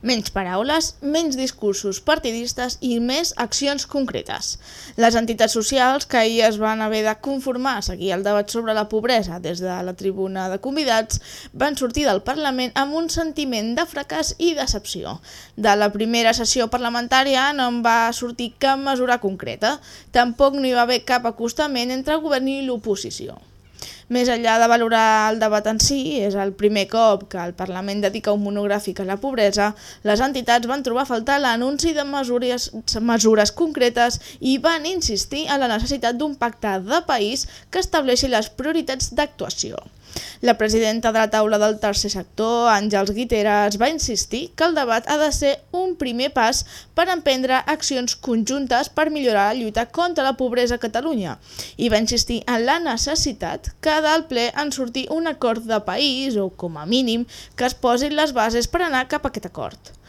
Menys paraules, menys discursos partidistes i més accions concretes. Les entitats socials que ahir es van haver de conformar a seguir el debat sobre la pobresa des de la tribuna de convidats van sortir del Parlament amb un sentiment de fracàs i decepció. De la primera sessió parlamentària no en va sortir cap mesura concreta, tampoc no hi va haver cap acostament entre el govern i l'oposició. Més enllà de valorar el debat en si, és el primer cop que el Parlament dedica un monogràfic a la pobresa, les entitats van trobar a faltar l'anunci de mesures, mesures concretes i van insistir en la necessitat d'un pacte de país que estableixi les prioritats d'actuació. La presidenta de la taula del tercer sector, Àngels Guiteres, va insistir que el debat ha de ser un primer pas per emprendre accions conjuntes per millorar la lluita contra la pobresa a Catalunya i va insistir en la necessitat que del ple en sortir un acord de país o, com a mínim, que es posin les bases per anar cap a aquest acord.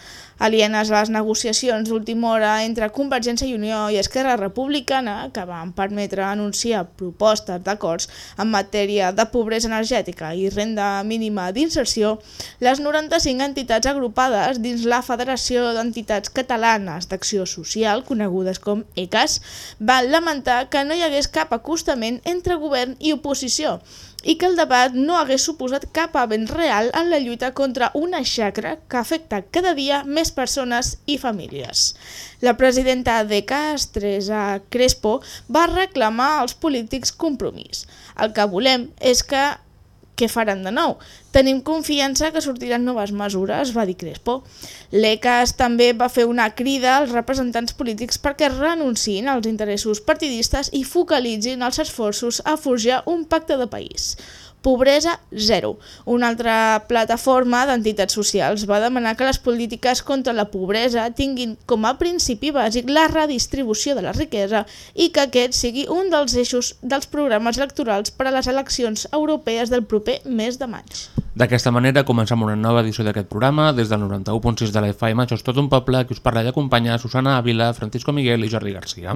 Alienes a les negociacions d'última hora entre Convergència i Unió i Esquerra Republicana, que van permetre anunciar propostes d'acords en matèria de pobresa energètica i renda mínima d'inserció, les 95 entitats agrupades dins la Federació d'Entitats Catalanes d'Acció Social, conegudes com ECAS, van lamentar que no hi hagués cap acostament entre govern i oposició, i que el debat no hagués suposat cap avenç real en la lluita contra una xacra que afecta cada dia més persones i famílies. La presidenta de CAS, Teresa Crespo, va reclamar als polítics compromís. El que volem és que què faran de nou? Tenim confiança que sortiran noves mesures, va dir Crespo. L'ECAS també va fer una crida als representants polítics perquè renunciïn als interessos partidistes i focalitzin els esforços a forjar un pacte de país. Pobresa zero. Una altra plataforma d'entitats socials va demanar que les polítiques contra la pobresa tinguin com a principi bàsic la redistribució de la riquesa i que aquest sigui un dels eixos dels programes electorals per a les eleccions europees del proper mes de maig. D'aquesta manera comencem una nova edició d'aquest programa des del 91.6 de la FM. Això és tot un poble que us parla i acompanya Susana Ávila, Francisco Miguel i Jordi Garcia.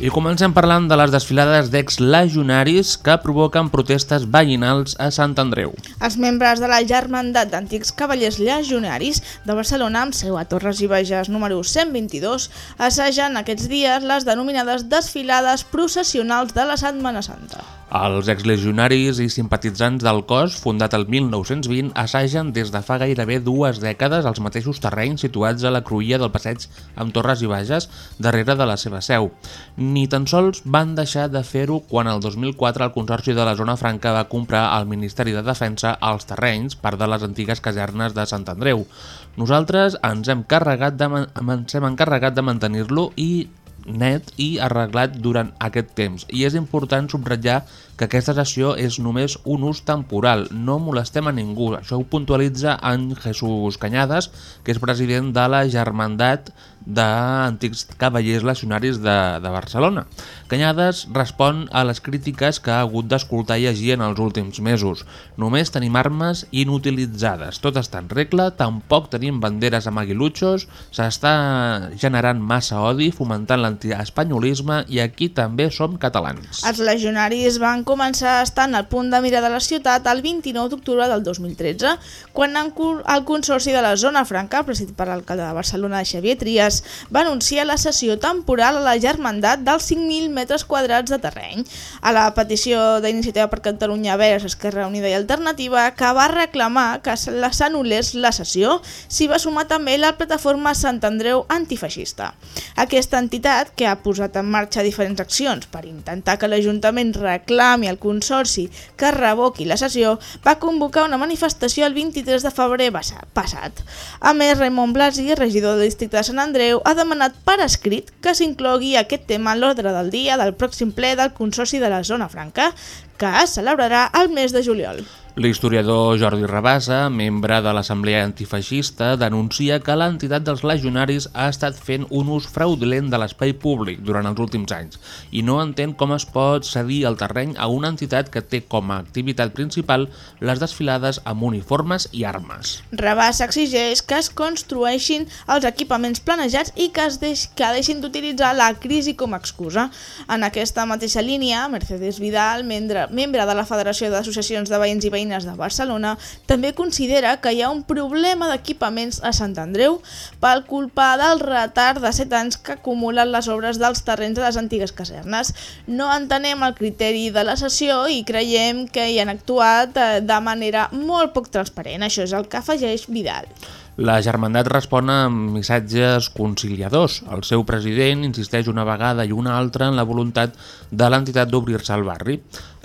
I comencem parlant de les desfilades d'ex-legionaris que provoquen protestes veïnals a Sant Andreu. Els membres de la Germandat d'Antics Cavallers Legionaris de Barcelona, amb seu a Torres i Bages número 122, assagen aquests dies les denominades desfilades processionals de la Setmana Santa. Els exlegionaris i simpatitzants del cos, fundat el 1920, assagen des de fa gairebé dues dècades als mateixos terrenys situats a la cruïlla del passeig amb Torres i Bages, darrere de la seva seu. Ni tan sols van deixar de fer-ho quan el 2004 el Consorci de la Zona Franca va comprar al Ministeri de Defensa els terrenys, part de les antigues casernes de Sant Andreu. Nosaltres ens hem, carregat de, ens hem encarregat de mantenir-lo i net i arreglat durant aquest temps. I és important subratllar que aquesta sessió és només un ús temporal, no molestem a ningú. Això ho puntualitza en Jesús Canyades, que és president de la Germandat d'Antics Cavallers Legionaris de, de Barcelona. Canyades respon a les crítiques que ha hagut d'escoltar i llegir en els últims mesos. Només tenim armes inutilitzades, tot està en regla, tampoc tenim banderes amb aguilutxos, s'està generant massa odi, fomentant l'antiespanyolisme i aquí també som catalans. Els legionaris van començar estant al punt de mira de la ciutat el 29 d'octubre del 2013, quan en el Consorci de la Zona Franca, presidit per l'alcalde de Barcelona, Xavier Trias, va anunciar la cessió temporal a la germandat dels 5.000 metres quadrats de terreny, a la petició d'Iniciativa per Catalunya Verds, Esquerra Unida i Alternativa, que va reclamar que la- s'anul·lés la sessió, s'hi va sumar també la plataforma Sant Andreu Antifeixista. Aquesta entitat, que ha posat en marxa diferents accions per intentar que l'Ajuntament reclami al Consorci que revoqui la sessió, va convocar una manifestació el 23 de febrer passat. A més, Raimon Blasi, regidor del districte de Sant Andreu, ha demanat per escrit que s'inclogui aquest tema en l'ordre del dia del pròxim ple del Consorci de la Zona Franca, que es celebrarà el mes de juliol. L'historiador Jordi Rabassa, membre de l'Assemblea Antifeixista, denuncia que l'entitat dels legionaris ha estat fent un ús fraudulent de l'espai públic durant els últims anys i no entén com es pot cedir el terreny a una entitat que té com a activitat principal les desfilades amb uniformes i armes. Rabassa exigeix que es construeixin els equipaments planejats i que, es deix, que deixin d'utilitzar la crisi com a excusa. En aquesta mateixa línia, Mercedes Vidal, membre, membre de la Federació d'Associacions de Veïns i Veïnes de Barcelona, també considera que hi ha un problema d'equipaments a Sant Andreu pel culpa del retard de 7 anys que acumulen les obres dels terrenys de les antigues casernes. No entenem el criteri de la sessió i creiem que hi han actuat eh, de manera molt poc transparent. Això és el que afegeix Vidal. La germandat respon amb missatges conciliadors. El seu president insisteix una vegada i una altra en la voluntat de l'entitat d'obrir-se al barri.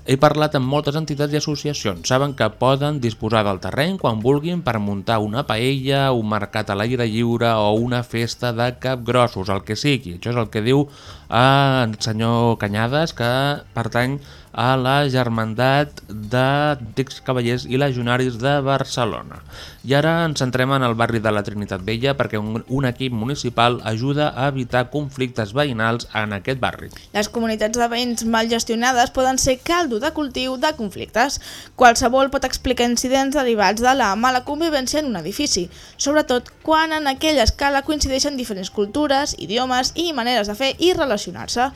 He parlat amb moltes entitats i associacions. Saben que poden disposar del terreny quan vulguin per muntar una paella, un mercat a l'aire lliure o una festa de capgrossos, el que sigui. Això és el que diu el senyor Canyades, que pertany a la Germandat d'Antics Cavallers i Legionaris de Barcelona. I ara ens centrem en el barri de la Trinitat Vella perquè un, un equip municipal ajuda a evitar conflictes veïnals en aquest barri. Les comunitats de veïns mal gestionades poden ser caldo de cultiu de conflictes. Qualsevol pot explicar incidents derivats de la mala convivència en un edifici, sobretot quan en aquella escala coincideixen diferents cultures, idiomes i maneres de fer i relacionar-se.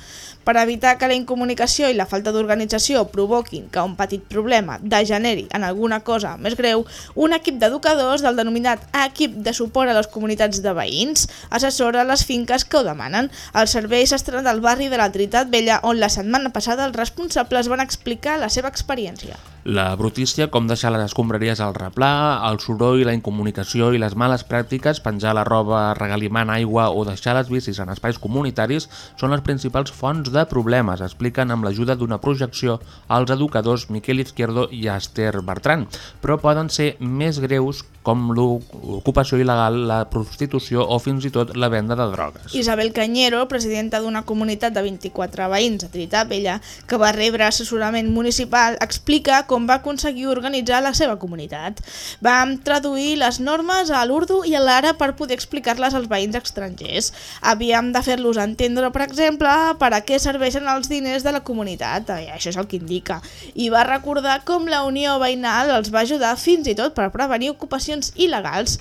Per evitar que la incomunicació i la falta d'organització provoquin que un petit problema degeneri en alguna cosa més greu, un equip d'educadors del denominat Equip de Suport a les Comunitats de Veïns assessora les finques que ho demanen. El servei s'estrena del barri de la Trinitat Vella, on la setmana passada els responsables van explicar la seva experiència. La brutícia, com deixar les escombraries al replà, el soroll, la incomunicació i les males pràctiques, penjar la roba regalimant aigua o deixar les bicis en espais comunitaris són les principals fonts de problemes, expliquen amb l'ajuda d'una projecció els educadors Miquel Izquierdo i Esther Bertran, però poden ser més greus com l'ocupació il·legal, la prostitució o fins i tot la venda de drogues. Isabel Cañero, presidenta d'una comunitat de 24 veïns a Trinitat Vella, que va rebre assessorament municipal, explica com va aconseguir organitzar la seva comunitat. Vam traduir les normes a l'urdu i a l'ara per poder explicar-les als veïns estrangers. Havíem de fer-los entendre, per exemple, per a què serveixen els diners de la comunitat, eh, això és el que indica, i va recordar com la Unió Veïnal els va ajudar fins i tot per prevenir ocupacions il·legals.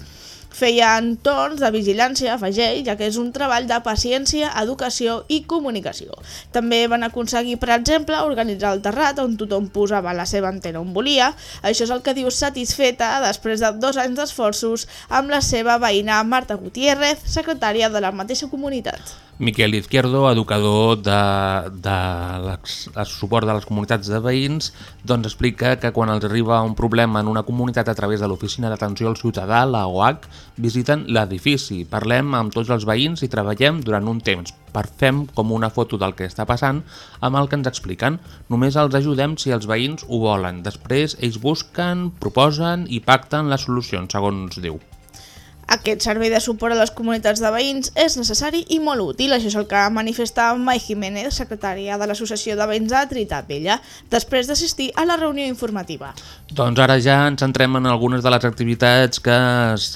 Feien torns de vigilància, afegeix, ja que és un treball de paciència, educació i comunicació. També van aconseguir, per exemple, organitzar el terrat on tothom posava la seva antena on volia. Això és el que diu satisfeta després de dos anys d'esforços amb la seva veïna Marta Gutiérrez, secretària de la mateixa comunitat. Miquel Izquierdo, educador de, de el suport de les comunitats de veïns, doncs explica que quan els arriba un problema en una comunitat a través de l'Oficina d'Atenció al Ciutadà, la OAC, visiten l'edifici, parlem amb tots els veïns i treballem durant un temps per fem com una foto del que està passant amb el que ens expliquen. Només els ajudem si els veïns ho volen. Després ells busquen, proposen i pacten les solucions, segons diu. Aquest servei de suport a les comunitats de veïns és necessari i molt útil, això és el que manifesta Mai Jiménez, secretària de l'Associació de Veïns de Trinitat Vella, després d'assistir a la reunió informativa. Doncs ara ja ens centrem en algunes de les activitats que es,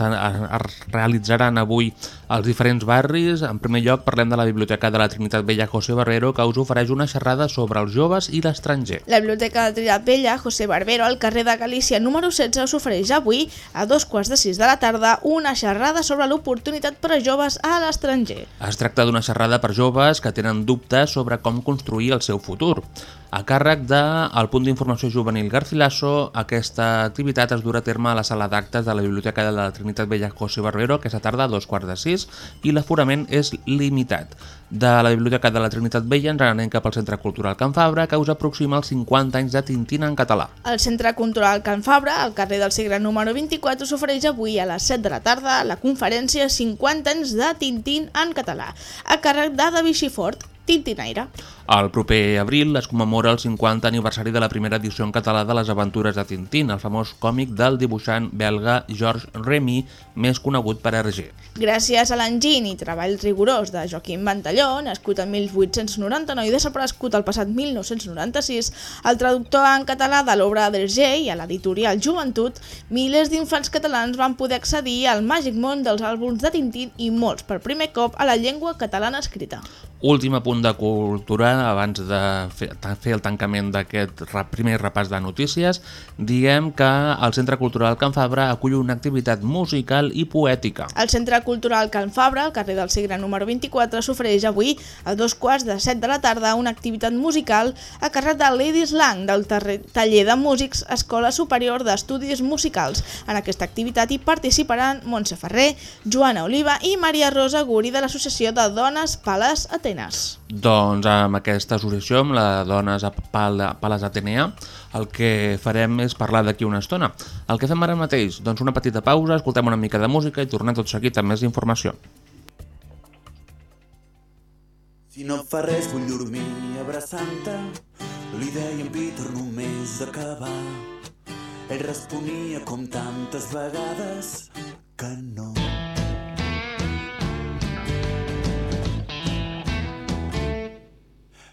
realitzaran avui als diferents barris. En primer lloc parlem de la Biblioteca de la Trinitat Vella José Barrero que us ofereix una xerrada sobre els joves i l'estranger. La Biblioteca de Trinitat Vella, José Barbero, al carrer de Galícia número 16, us ofereix avui, a dos quarts de sis de la tarda, una xerrada sobre l'oportunitat per a joves a l'estranger. Es tracta d'una xerrada per joves que tenen dubtes sobre com construir el seu futur. A càrrec del punt d'informació juvenil Garcilaso, aquesta activitat es durà a terme a la sala d'actes de la Biblioteca de la Trinitat Vella José Barbero aquesta tarda a dos quarts de sis i l'aforament és limitat. De la Biblioteca de la Trinitat Vella ens anem cap al Centre Cultural Can Fabra, que us aproxima els 50 anys de Tintín en català. El Centre Cultural Can Fabra, al carrer del Segre número 24, s'ofereix avui a les 7 de la tarda la conferència 50 anys de Tintín en català, a càrrec d'Ada Vicifort, Tintinaire. El proper abril es commemora el 50 aniversari de la primera edició en català de les aventures de Tintín, el famós còmic del dibuixant belga Georges Remy, més conegut per Hergé. Gràcies a l'enginy i treball rigorós de Joaquim Ventalló, nascut en 1899 i desaparegut el passat 1996, el traductor en català de l'obra d'Hergé i a l'editorial Joventut, milers d'infants catalans van poder accedir al màgic món dels àlbums de Tintín i molts per primer cop a la llengua catalana escrita. Últim apunt de cultura abans de fer, el tancament d'aquest primer repàs de notícies. Diem que el Centre Cultural Can Fabra acull una activitat musical i poètica. El Centre Cultural Can Fabra, al carrer del Segre número 24, s'ofereix avui a dos quarts de set de la tarda una activitat musical a càrrec de Ladies Lang del taller de músics Escola Superior d'Estudis Musicals. En aquesta activitat hi participaran Montse Ferrer, Joana Oliva i Maria Rosa Guri de l'Associació de Dones Pales Atenes. Doncs amb aquesta associació, amb la Dones a Pal- Atenea, el que farem és parlar d'aquí una estona. El que fem ara mateix? Doncs una petita pausa, escoltem una mica de música i tornem tot seguit amb més informació. Si no fa res vull dormir abraçant-te Li deia en Peter només acabar Ell responia com tantes vegades que no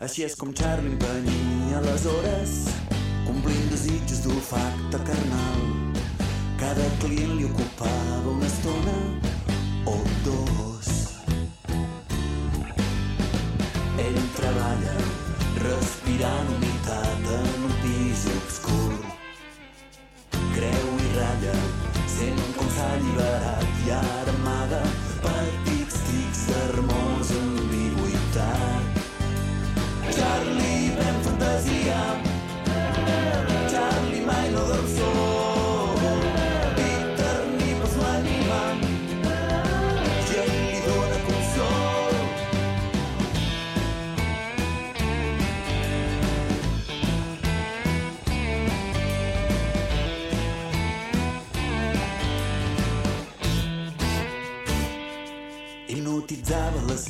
Així és com Charlie empenyia les hores complint desitjos d'olfacte carnal cada client li ocupava una estona o dos ell treballa respirant humitat en un pis obscur. Creu i ratlla, sent com s'ha alliberat i ara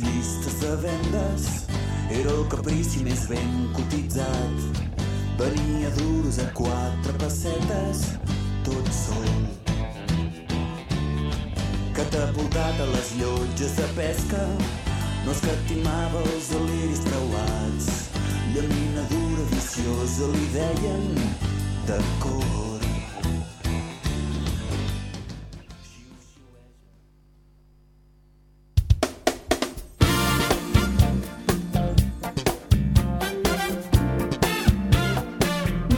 llistes de vendes. Era el caprici més ben cotitzat. Venia duros a quatre pessetes. Tot sol Catapultat a les llotges de pesca. No escatimava els deliris creuats. Llaminadura viciosa li deien de cor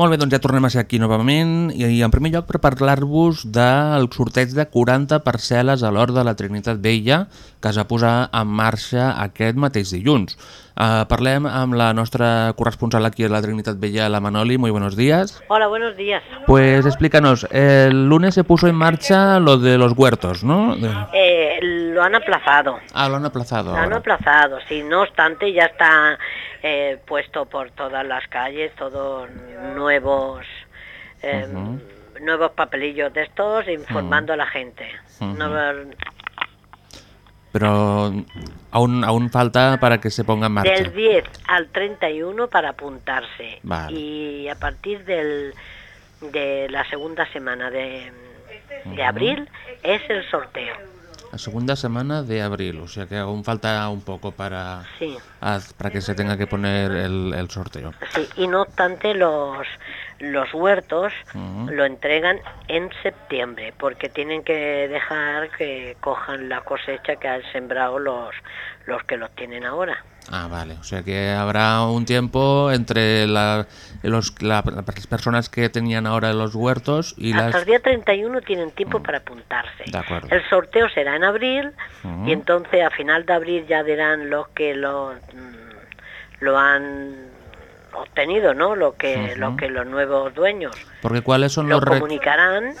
Molt bé, doncs ja tornem a ser aquí novament i, i en primer lloc per parlar-vos del sorteig de 40 parcel·les a l'Hort de la Trinitat Vella que es va posar en marxa aquest mateix dilluns. Uh, parlem amb la nostra corresponsal aquí a la Trinitat Vella, la Manoli. Muy buenos días. Hola, buenos días. Pues explícanos, el lunes se puso en marcha lo de los huertos, ¿no? Eh, lo han aplazado. Ah, lo han aplazado. Lo han ahora. aplazado, sí. No obstante, ya está eh, puesto por todas las calles todos nuevos eh, nuevos papelillos de estos informando a la gente. No, Pero aún, aún falta para que se ponga en marcha. del 10 al 31 para apuntarse. Vale. Y a partir del, de la segunda semana de, de abril es el sorteo. La segunda semana de abril, o sea que aún falta un poco para, Sí. para que se tenga que poner el, el sorteo. Sí, y no obstante los los huertos lo entregan en septiembre porque tienen que dejar que cojan la cosecha que han sembrado los los que los tienen ahora. Ah, vale. O sea que habrá un tiempo entre la- los, la- las personas que tenían ahora los huertos y Hasta las... el día 31 tienen tiempo para apuntarse. De acuerdo. El sorteo será en abril y entonces a final de abril ya dirán los que lo, mm, lo han obtenido, ¿no? Lo que, lo que los nuevos dueños Porque cuáles son lo los... comunicarán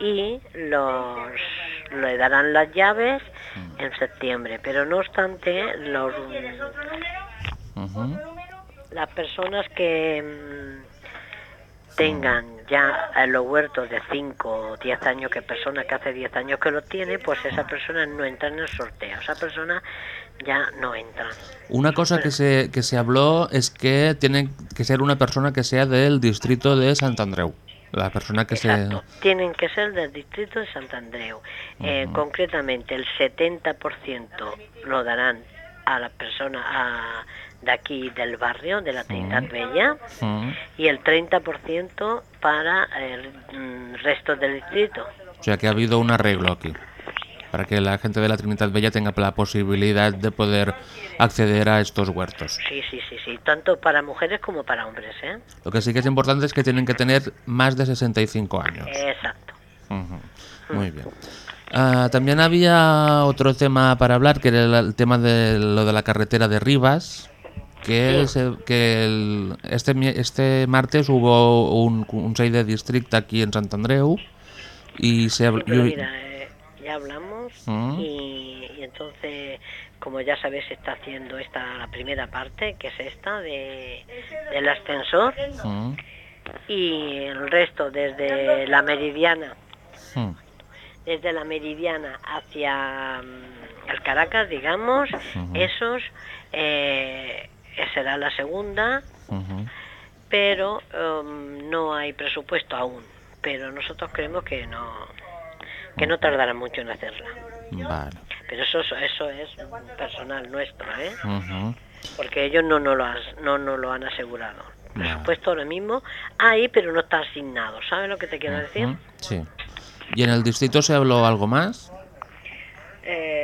y los le darán las llaves Mm. en septiembre. Pero no obstante, los las personas que mm, tengan ya eh, los huertos de 5 o 10 años, que persona que hace 10 años que los tiene, pues esa persona no entra en el sorteo, esa persona ya no entra. Una cosa que se, que se habló es que tiene que ser una persona que sea del distrito de Sant Andreu. La persona que Exacto. Tienen que ser del distrito de Sant Andreu. Eh, concretamente, el 70% lo darán a la persona a- de aquí del barrio, de la Trinidad Bella, se... Y el 30% para el mm, resto del distrito. O sea que ha habido un arreglo aquí. Para que la gente de la Trinidad Bella tenga la posibilidad de poder acceder a estos huertos. Sí, sí, sí, sí, tanto para mujeres como para hombres, ¿eh? Lo que sí que es importante es que tienen que tener más de 65 años. Exacto. Ujú. Muy bien. Ah, también había otro tema para hablar, que era el, tema de lo de la carretera de Rivas, que, se- que el- este, este martes hubo un, un 6 de distrito aquí en Sant Andreu y se Sí, pero mira, eh, ya hablamos Mm. y, y entonces, como ya sabes, se está haciendo esta la primera parte, que es esta de, del ascensor, Mm, y el resto desde la meridiana, mm, desde la meridiana hacia mm, el Caracas, digamos, esos eh, será la segunda, pero um, no hay presupuesto aún. Pero nosotros creemos que no que no tardará mucho en hacerla. Vale. Pero eso es- eso es personal nuestro, ¿eh? Porque ellos no nos lo, has- no nos lo han asegurado. Vale. presupuesto ahora mismo hay, pero no está asignado. ¿Sabes lo que te quiero decir? Sí. ¿Y en el distrito se habló algo más? Eh,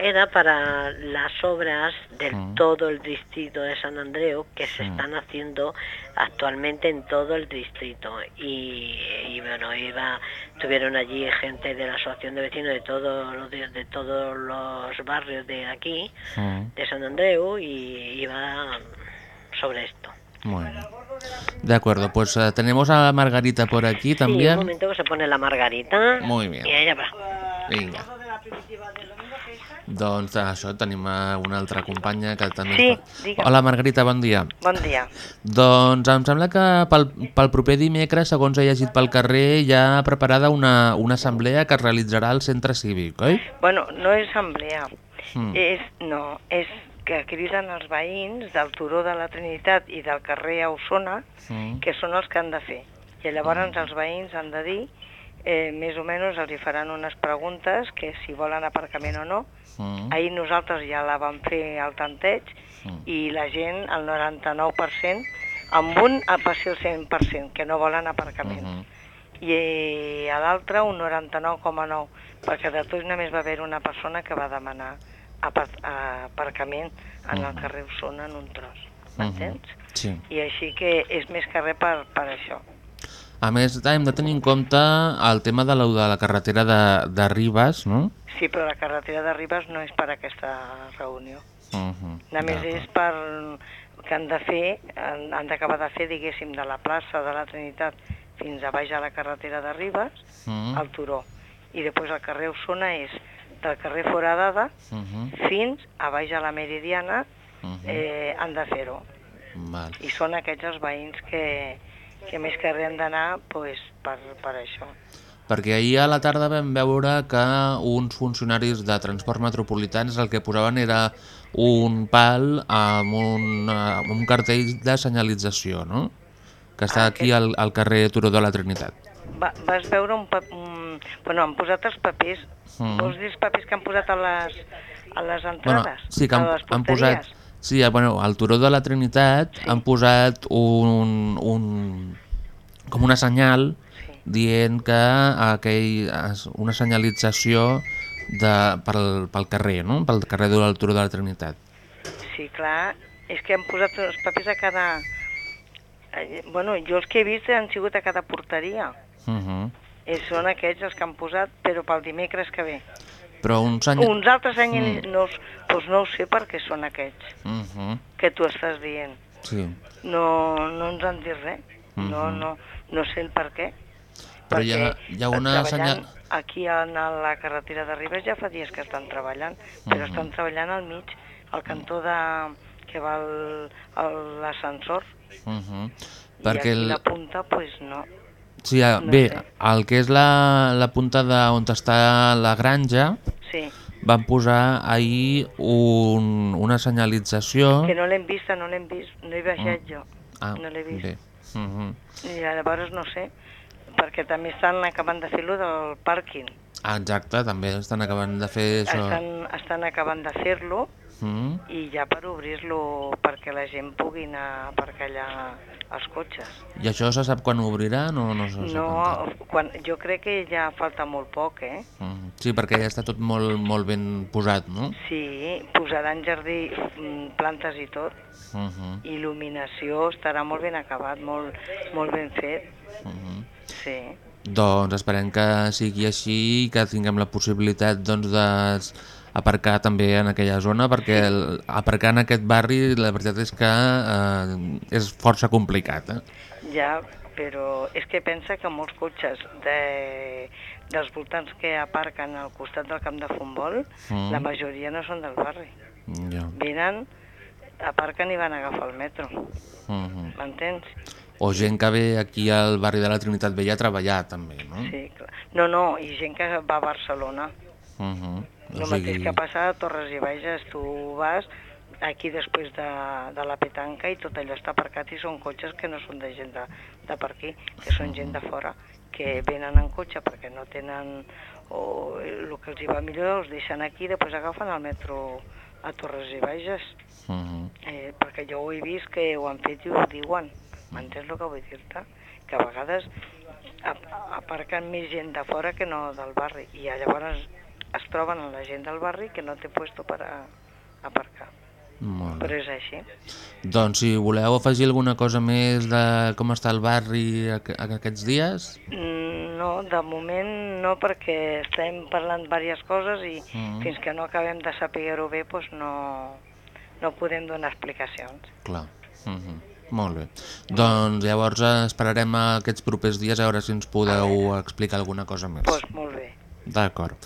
era para las obras del Mm. todo el distrito de San Andreu que se Mm. están haciendo actualmente en todo el distrito y, y bueno iba tuvieron allí gente de la asociación de vecinos de todos los de, de todos los barrios de aquí Mm, de San Andreu y iba sobre esto bien. De acuerdo, pues eh, tenemos a Margarita por aquí sí, también. un momento que se pone la margarita Muy bien. y ella va Vinga. Doncs això, tenim eh, una altra companya que també... Sí, digue'm. Hola Margarita, bon dia. Bon dia. Doncs em sembla que pel, pel proper dimecres, segons he llegit pel carrer, hi ha preparada una, una assemblea que es realitzarà al centre cívic, oi? Bueno, no és assemblea, Mm. és, no, és que criden els veïns del Turó de la Trinitat i del carrer Ausona, Mm. que són els que han de fer. I llavors els veïns han de dir, eh, més o menys els hi faran unes preguntes, que si volen aparcament o no. Mm. Ahir nosaltres ja la vam fer al tanteig Mm. i la gent, el 99%, amb un va ser el 100%, que no volen aparcament. Mhm. i a l'altre un 99,9 perquè de tots només va haver una persona que va demanar apar aparcament en el Mhm. carrer Osona en un tros, Mhm. m'entens? Sí. I així que és més que res per, per això. A més, hem de tenir en compte el tema de la, de la carretera de, de Ribes, no? Sí, però la carretera de Ribes no és per aquesta reunió. Uh -huh. Només és per que han de fer, han, han d'acabar de fer, diguéssim, de la plaça de la Trinitat fins a baix a la carretera de Ribes, Mm. al Turó. I després el carrer Osona és del carrer Foradada Uh -huh. fins a baix a la Meridiana Uh -huh. eh, han de fer-ho. I són aquests els veïns que, que més que res han d'anar pues, per, per això. Perquè ahir a la tarda vam veure que uns funcionaris de transport metropolitans el que posaven era un pal amb un, amb un cartell de senyalització, no? Que està Ah, aquí al, al carrer Turó de la Trinitat. Va, vas veure un, un... Bueno, han posat els papers. Mm. Vols dir els papers que han posat a les, a les Bueno, entrades? sí que a han, han posat... Sí, eh, bueno, al Turó de la Trinitat Sí. han posat un, un, com una senyal. Dient que aquell, una senyalització de, pel, pel carrer, no? pel carrer del Turó de la Trinitat. sí, clar, és que han posat els papers a cada... eh, Bueno, jo els que he vist han sigut a cada porteria. Uh -huh. Eh, són aquests els que han posat, però pel dimecres que ve. Però uns anys... Uns altres anys Mm. no, doncs no ho sé per què són aquests Uh -huh. que tu estàs dient. Sí. No, no ens han dit res. No, Mhm. no, no sé el per què. Però hi ha, hi ha una senyal... Aquí a la carretera de Ribes ja fa dies que estan treballant, però Mhm. estan treballant al mig, al cantó de, que va a l'ascensor. -huh. I Perquè aquí el... la punta, pues no. Sí, ah, no bé, sé. el que és la, la punta de on està la granja, Sí, van posar ahir un, una senyalització... que no l'hem vista, no l'hem vist, no he baixat jo, Ah, no l'he vist. bé. Uh -huh. I llavors no sé, perquè també estan acabant de fer-lo del pàrquing. ah, exacte, també estan acabant de fer això. Estan, estan acabant de fer-lo Mm. i ja per obrir-lo perquè la gent pugui anar a aparcar allà els cotxes. I això se sap quan obrirà? No, no se sap No, quan, jo crec que ja falta molt poc, eh? Mm. Sí, perquè ja està tot molt, molt ben posat, no? Sí, posaran jardí, mm, plantes i tot. Uh -huh. Il·luminació, estarà molt ben acabat, molt, molt ben fet. Uh -huh. Sí, Doncs esperem que sigui així i que tinguem la possibilitat doncs, d'aparcar també en aquella zona perquè el, aparcar en aquest barri la veritat és que eh, és força complicat. Eh? ja, però és que pensa que molts cotxes de, dels voltants que aparquen al costat del camp de futbol, Mm. la majoria no són del barri. Ja. Venen, aparquen i van a agafar el metro, Uh -huh. m'entens? O gent que ve aquí al barri de la Trinitat Vella a treballar també, no? Sí, clar. No, no, i gent que va a Barcelona. Uh -huh. El mateix que passa a Torres i Bages, tu vas aquí després de, de la petanca i tot allò està aparcat i són cotxes que no són de gent de, de per aquí, que són gent de fora, que venen en cotxe perquè no tenen o el que els hi va millor els deixen aquí i després agafen el metro a Torres i Bages, Uh -huh. eh, perquè jo ho he vist que ho han fet i ho diuen, m'entens el que vull dir-te? Que a vegades ap- aparquen més gent de fora que no del barri i llavors es troben la gent del barri que no té puesto per a aparcar. Molt bé. Però és així. Doncs si voleu afegir alguna cosa més de com està el barri aqu aquests dies, Mm, No, de moment no, perquè estem parlant diverses coses i Mhm. fins que no acabem de saber-ho bé, doncs no, no podem donar explicacions. clar. Uh -huh. Molt bé. Doncs llavors esperarem aquests propers dies a veure si ens podeu explicar alguna cosa més. Doncs molt bé. D'acord.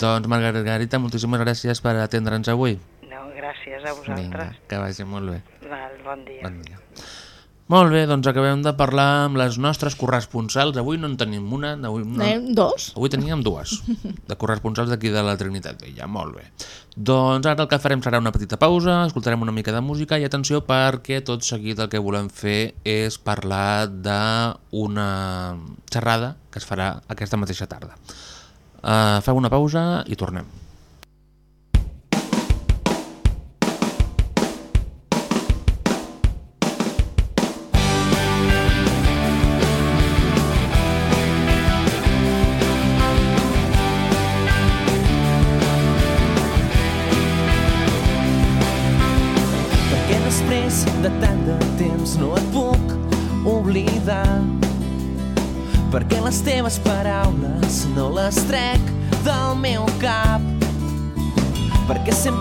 Doncs Margarita, moltíssimes gràcies per atendre'ns avui. No, gràcies a vosaltres. Vinga, que vagi molt bé. Val, bon dia. Bon dia. Molt bé, doncs acabem de parlar amb les nostres corresponsals. Avui no en tenim una, avui, no, Anem dos? avui teníem dues, de corresponsals d'aquí de la Trinitat Vella. Molt bé. Doncs ara el que farem serà una petita pausa, escoltarem una mica de música i atenció perquè tot seguit el que volem fer és parlar d'una xerrada que es farà aquesta mateixa tarda. Uh, fem una pausa i tornem.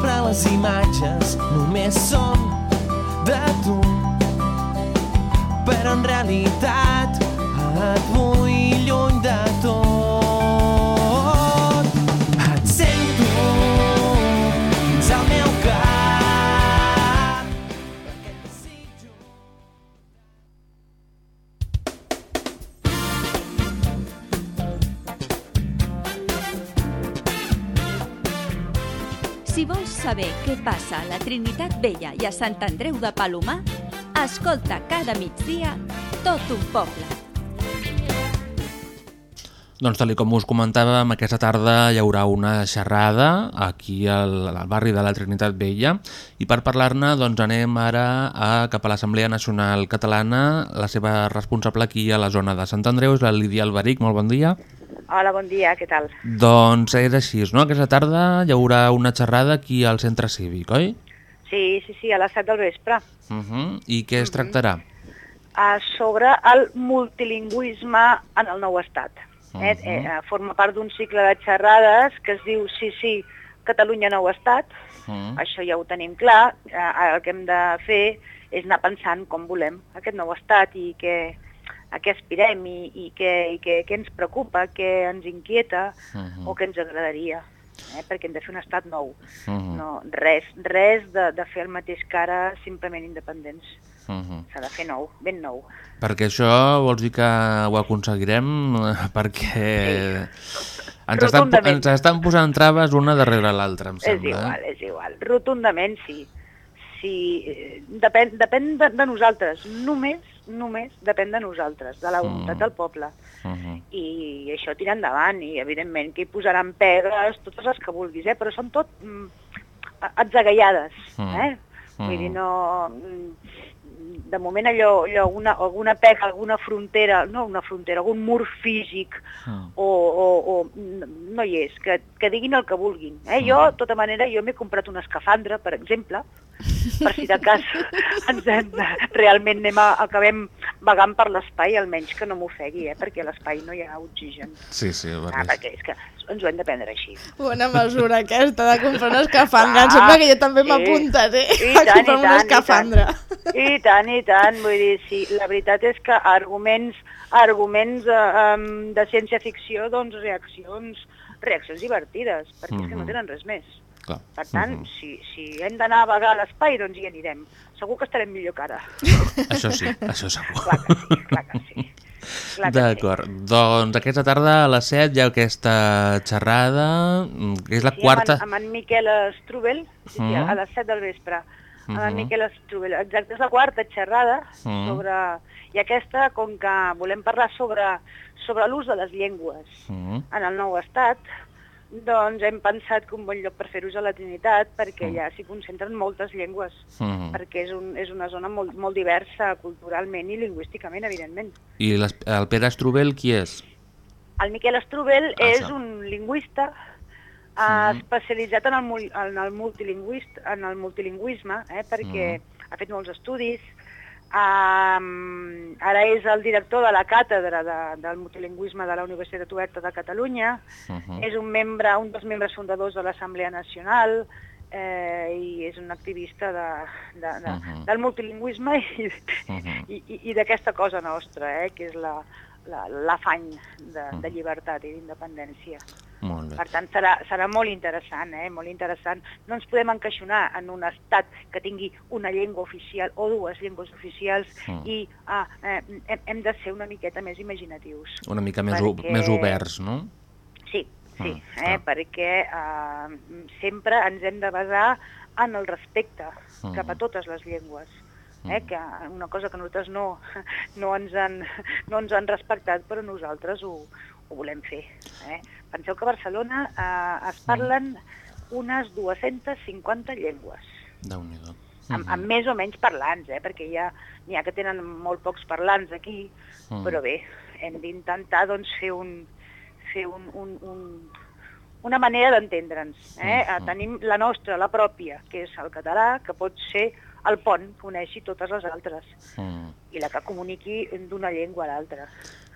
Sempre les imatges només són de tu. Però en realitat et vull lluny de saber què passa a la Trinitat Vella i a Sant Andreu de Palomar, escolta cada migdia tot un poble. Doncs tal com us comentàvem, aquesta tarda hi haurà una xerrada aquí al, al barri de la Trinitat Vella i per parlar-ne doncs anem ara a, cap a l'Assemblea Nacional Catalana. La seva responsable aquí a la zona de Sant Andreu és la Lídia Alberic. Molt bon dia. Hola, bon dia, què tal? Doncs és així, no? Aquesta tarda hi haurà una xerrada aquí al centre cívic, oi? Sí, sí, sí, a les 7 del vespre. Uh -huh. I què es tractarà? Uh, sobre el multilingüisme en el nou estat. Eh? Mhm. Eh, forma part d'un cicle de xerrades que es diu Sí, sí, Catalunya nou estat. Uh Això ja ho tenim clar. Eh, el que hem de fer és anar pensant com volem aquest nou estat i què, a què aspirem i, i, què, i què, què ens preocupa, què ens inquieta Mhm. o què ens agradaria. Eh? Perquè hem de fer un estat nou. Mhm. No, res, res de, de fer el mateix que ara simplement independents. Uh -huh. S'ha de fer nou, ben nou. Perquè això vols dir que ho aconseguirem? Eh, Perquè ens estan, ens estan posant traves una darrere l'altra, em És sembla. igual, és igual. Rotundament sí. sí eh, depèn, depèn de, de nosaltres. Només, només depèn de nosaltres, de la voluntat Mm. del poble. Uh -huh. I això tira endavant i evidentment que hi posaran pegues, totes les que vulguis, eh? però són tot mm, atzagaiades. Mm. Eh? Vull Mm. dir, no... De moment allò, allò alguna, alguna pega, alguna frontera, no una frontera, algun mur físic Mm. o, o, o no hi és, que, que diguin el que vulguin. Eh? Jo, de tota manera, jo m'he comprat una escafandra, per exemple, per si de cas ens hem, realment anem a, acabem vagant per l'espai, almenys que no m'ofegui, eh? perquè a l'espai no hi ha oxigen. Sí, sí, Ah, perquè... és que ens ho hem de prendre així. Bona mesura aquesta de comprar una escafandra. Em Ah, sembla que jo també sí. m'apuntaré I a tant, i comprar una tant, i escafandra. I tant, i tant, vull dir, sí, la veritat és que arguments, arguments eh, de ciència-ficció, doncs reaccions, reaccions divertides, perquè és que no Mhm. tenen res més. Clar. Per tant, Mhm. si, si hem d'anar a vagar a l'espai, doncs hi anirem. Segur que estarem millor que ara. Això sí, això segur. Clar que sí, clar que sí. Que sí. D'acord, doncs aquesta tarda a les 7 hi ha aquesta xerrada, mm, que és la Sí, quarta... Amb, en, amb en Miquel Strubel, sí, sí, Mhm. a les 7 del vespre. Amb en Mhm. Miquel Strubel, exacte, és la quarta xerrada Mhm. sobre... I aquesta, com que volem parlar sobre, sobre l'ús de les llengües Mm. en el nou estat, doncs hem pensat que un bon lloc per fer-ho és a la Trinitat, perquè Mm. allà s'hi concentren moltes llengües, Mhm. perquè és, un, és una zona molt, molt diversa culturalment i lingüísticament, evidentment. I les, el Pere Strubel qui és? El Miquel Strubel Ah, és un lingüista uh, especialitzat en el, en el, multilingüist, en el multilingüisme, eh, perquè ha fet molts estudis. Um, ara és el director de la càtedra de, del multilingüisme de la Universitat Oberta de Catalunya. Mhm. És un membre, un dels membres fundadors de l'Assemblea Nacional eh, i és un activista de, de, de, Mhm. del multilingüisme i, Mhm. i, i, i d'aquesta cosa nostra, eh, que és la- la- l'afany de, de llibertat i d'independència. Molt bé. Per tant, serà, serà molt interessant, eh? molt interessant. No ens podem encaixonar en un estat que tingui una llengua oficial o dues llengües oficials Mm. i ah, eh, hem, hem de ser una miqueta més imaginatius. Una mica més, Perquè- més oberts, no? Sí, sí, Mm, eh? perquè eh, sempre ens hem de basar en el respecte Mm. cap a totes les llengües. Eh? Que una cosa que nosaltres no, no, ens han, no ens han respectat, però nosaltres ho, ho volem fer. Eh? Penseu que a Barcelona eh, es parlen unes 250 llengües, Déu-n'hi-do. amb, amb més o menys parlants, eh? perquè ha, n'hi ha que tenen molt pocs parlants aquí, Mm. però bé, hem d'intentar doncs, fer, un, fer un, un, un, una manera d'entendre'ns. Eh? Mm, mm. Tenim la nostra, la pròpia, que és el català, que pot ser el pont que uneixi totes les altres Mm. i la que comuniqui d'una llengua a l'altra.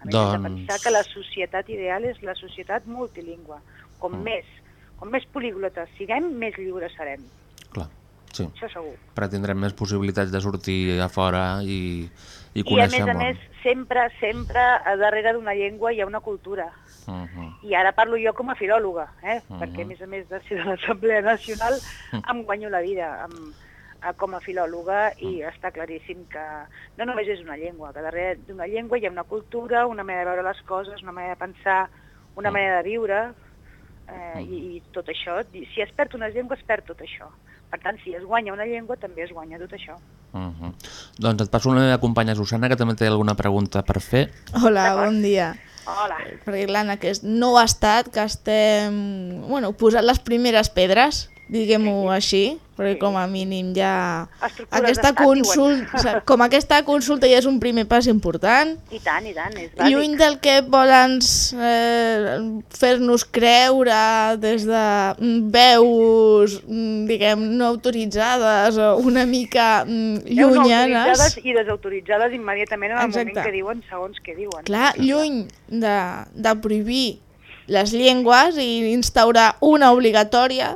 A més, Doncs- hem de pensar que la societat ideal és la societat multilingüe. Com Mm. més, com més políglotes siguem, més lliures serem. Clar, sí. Això segur. Però tindrem més possibilitats de sortir a fora i, i I a conèixer més a món. més, sempre, sempre a darrere d'una llengua hi ha una cultura. Mhm. I ara parlo jo com a filòloga, eh? Mhm. perquè a més a més de ser de l'Assemblea Nacional em guanyo la vida amb, com a filòloga i està claríssim que no només és una llengua, que darrere d'una llengua hi ha una cultura, una manera de veure les coses, una manera de pensar, una manera de viure eh, i, i tot això. Si es perd una llengua, es perd tot això. Per tant, si es guanya una llengua, també es guanya tot això. Mhm. Doncs et passo la meva companya Susana, que també té alguna pregunta per fer. Hola, bon dia. Hola. Perquè clar, en aquest nou estat que estem bueno, posant les primeres pedres diguem-ho així, perquè com a mínim ja... Aquesta consulta, com aquesta consulta ja és un primer pas important, I tant, i tant, és bàsic. lluny del que volen eh, fer-nos creure des de veus, diguem, no autoritzades o una mica mm, no llunyanes. autoritzades i desautoritzades immediatament en el Exacte. moment que diuen segons què diuen. Clar, lluny de, de prohibir les llengües i instaurar una obligatòria,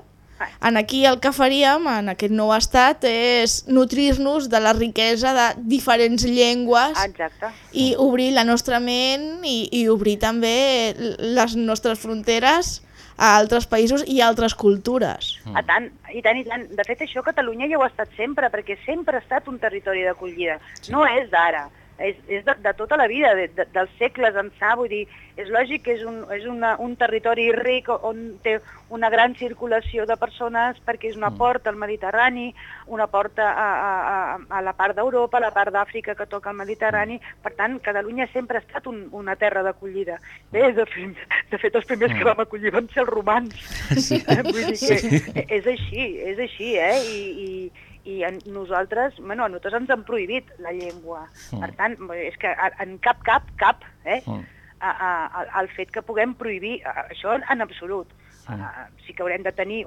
en aquí el que faríem, en aquest nou estat, és nutrir-nos de la riquesa de diferents llengües Exacte. i obrir la nostra ment i, i obrir també les nostres fronteres a altres països i altres cultures. A tant, i tant, i tant. De fet, això Catalunya ja ho ha estat sempre, perquè sempre ha estat un territori d'acollida. No és d'ara, és, és de, de tota la vida, de, de, dels segles ençà, vull dir, és lògic que és un, és una, un territori ric on té una gran circulació de persones perquè és una porta al Mediterrani, una porta a, a, a, la part d'Europa, a la part d'Àfrica que toca el Mediterrani, per tant, Catalunya sempre ha estat un, una terra d'acollida. Bé, de, fet- de fet, els primers que vam acollir van ser els romans. Sí. Vull dir que és així, és així, eh? I, i, i a nosaltres, bueno, a nosaltres ens han prohibit la llengua. Mm. Per tant, és que a- en cap, cap, cap, eh? Mm. A, a, a, el fet que puguem prohibir a- això en absolut. Uh, sí que haurem de tenir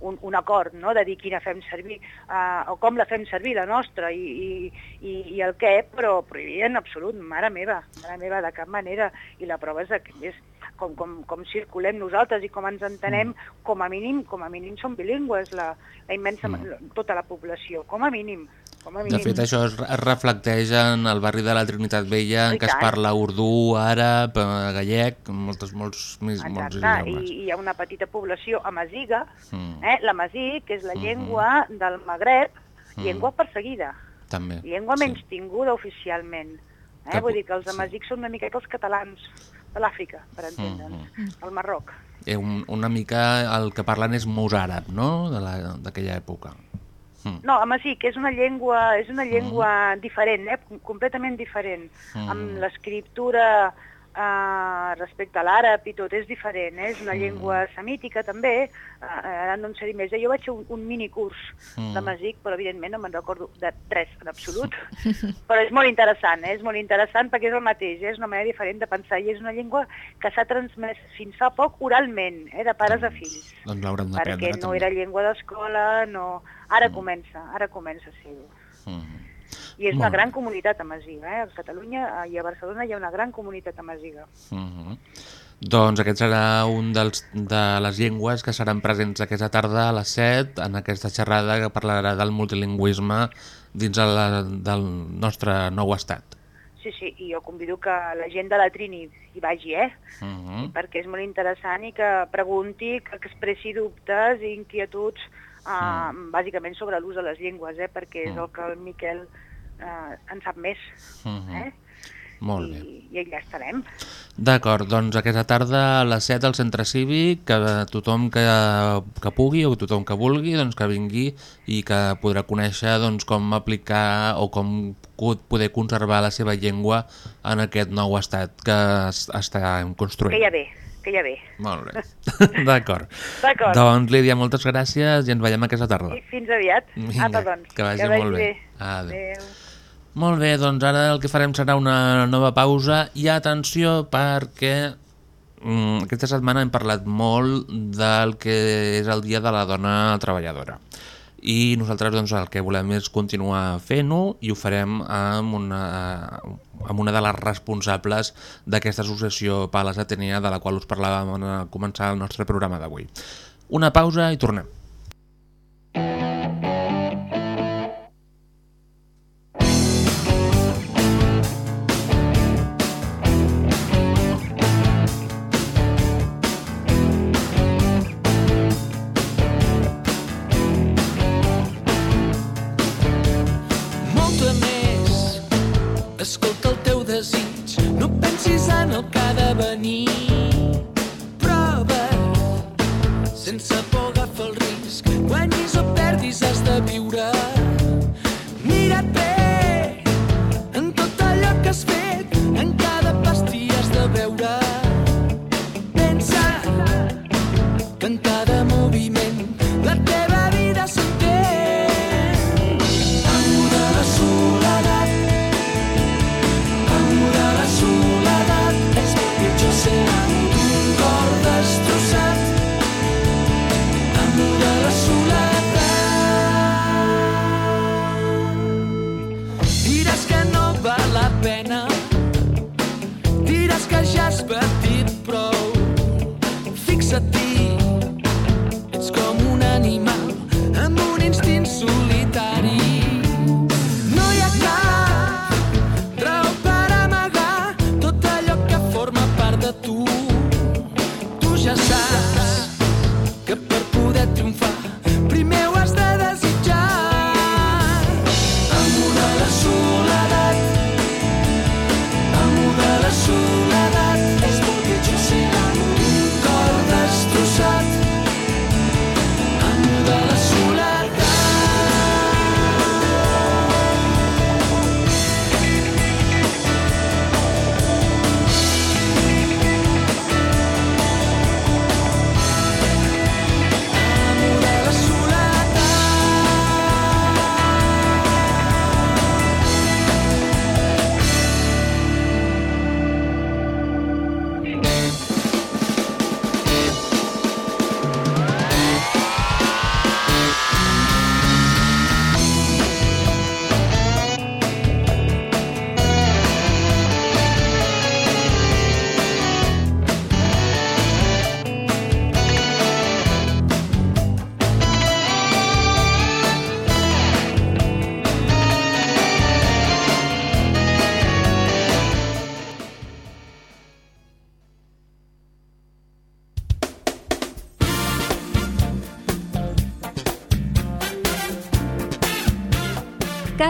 un, un acord no? de dir quina fem servir uh, o com la fem servir, la nostra, i, i, i, i el què, però prohibir en absolut, mare meva, mare meva, de cap manera. I la prova és, que és com, com, com circulem nosaltres i com ens entenem, com a mínim, com a mínim som bilingües, la, la immensa, mm. tota la població, com a mínim. Com a De mínim. fet, això es es reflecteix en el barri de la Trinitat Vella, en I què es parla urdú, àrab, eh, gallec, moltes, molts, més, molts idiomes. i, i hi ha una petita població amaziga, Mm. eh? l'amazigh, que és la Mhm. llengua del Magreb, Mm. llengua perseguida, També. llengua menys tinguda oficialment. Eh? Que Vull dir que els amazics són una mica els catalans de l'Àfrica, per entendre'ns, Mhm. al Marroc. Eh, un, una mica el que parlen és mous àrab, no?, d'aquella època. Mm. No, amazigh és una llengua, és una llengua diferent, eh? com- completament diferent, Mm. amb l'escriptura eh, respecte a l'àrab i tot és diferent, eh? és una llengua semítica també, eh, ara no en sé més, jo vaig fer un, un minicurs Mm. de Masic, però evidentment no me'n recordo de res en absolut, però és molt interessant, eh? és molt interessant perquè és el mateix, eh? és una manera diferent de pensar i és una llengua que s'ha transmès fins fa poc oralment, eh? de pares a fills, Doncs perquè d'aprendre, no també. era llengua d'escola, no... ara comença, ara comença a ser-ho. Mm. I és Molt una gran comunitat amaziga, eh? a Catalunya eh, i a Barcelona hi ha una gran comunitat amaziga. Mhm. Doncs aquest serà un dels, de les llengües que seran presents aquesta tarda a les 7 en aquesta xerrada que parlarà del multilingüisme dins la, del nostre nou estat. Sí, sí, i jo convido que la gent de la Trini hi vagi, eh? Mhm. perquè és molt interessant i que pregunti, que expressi dubtes i inquietuds uh, bàsicament sobre l'ús de les llengües, eh? perquè és el que el Miquel uh, en sap més. Mhm. Eh? Molt bé. I, I allà estarem. D'acord, doncs aquesta tarda a les 7 al centre cívic, que tothom que, que pugui o tothom que vulgui doncs que vingui i que podrà conèixer doncs, com aplicar o com co- poder conservar la seva llengua en aquest nou estat que es, està construint. Que ja ve, que ja ve. Molt bé, d'acord. D'acord. Doncs Lídia, moltes gràcies i ens veiem aquesta tarda. I fins aviat. Vinga, Apa, doncs. que vagi molt bé. Adéu. Adéu. Molt bé, doncs ara el que farem serà una nova pausa i atenció perquè mm, aquesta setmana hem parlat molt del que és el Dia de la Dona Treballadora i nosaltres doncs, el que volem és continuar fent-ho i ho farem amb una, amb una de les responsables d'aquesta associació Pales Atenea de la qual us parlàvem a començar el nostre programa d'avui. Una pausa i tornem. Pensa